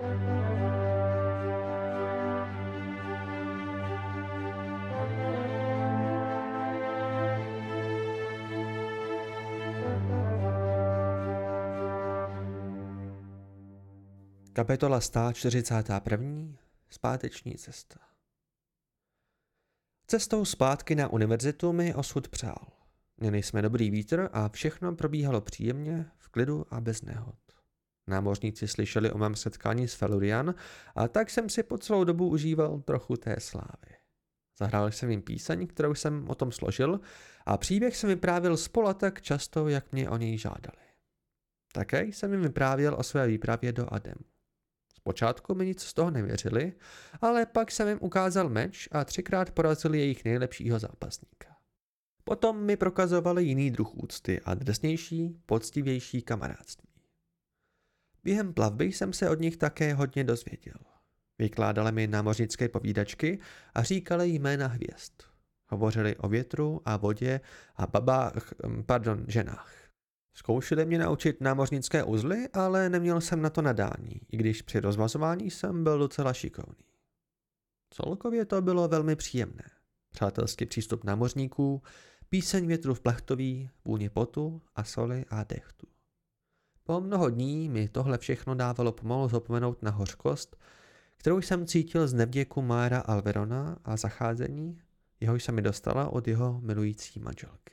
Kapitola 141. Zpáteční cesta Cestou zpátky na univerzitu mi osud přál. Měli jsme dobrý vítr a všechno probíhalo příjemně, v klidu a bez nehod. Námořníci slyšeli o mém setkání s Felurian a tak jsem si po celou dobu užíval trochu té slávy. Zahrál jsem jim píseň, kterou jsem o tom složil a příběh jsem vyprávěl spola tak často, jak mě o něj žádali. Také jsem jim vyprávěl o své výpravě do Ademu. Zpočátku mi nic z toho nevěřili, ale pak jsem jim ukázal meč a třikrát porazili jejich nejlepšího zápasníka. Potom mi prokazovali jiný druh úcty a drsnější, poctivější kamarádství. Během plavby jsem se od nich také hodně dozvěděl. Vykládali mi námořnické povídačky a říkali jména hvězd. Hovořili o větru a vodě a babách, pardon, ženách. Zkoušeli mě naučit námořnické uzly, ale neměl jsem na to nadání, i když při rozvazování jsem byl docela šikovný. Celkově to bylo velmi příjemné. Přátelský přístup námořníků, píseň větru v plechtoví, vůně potu a soli a dechtu. Po mnoho dní mi tohle všechno dávalo pomalu zapomenout na hořkost, kterou jsem cítil z nevděku Mára Alverona a zacházení, jehož se mi dostala od jeho milující manželky.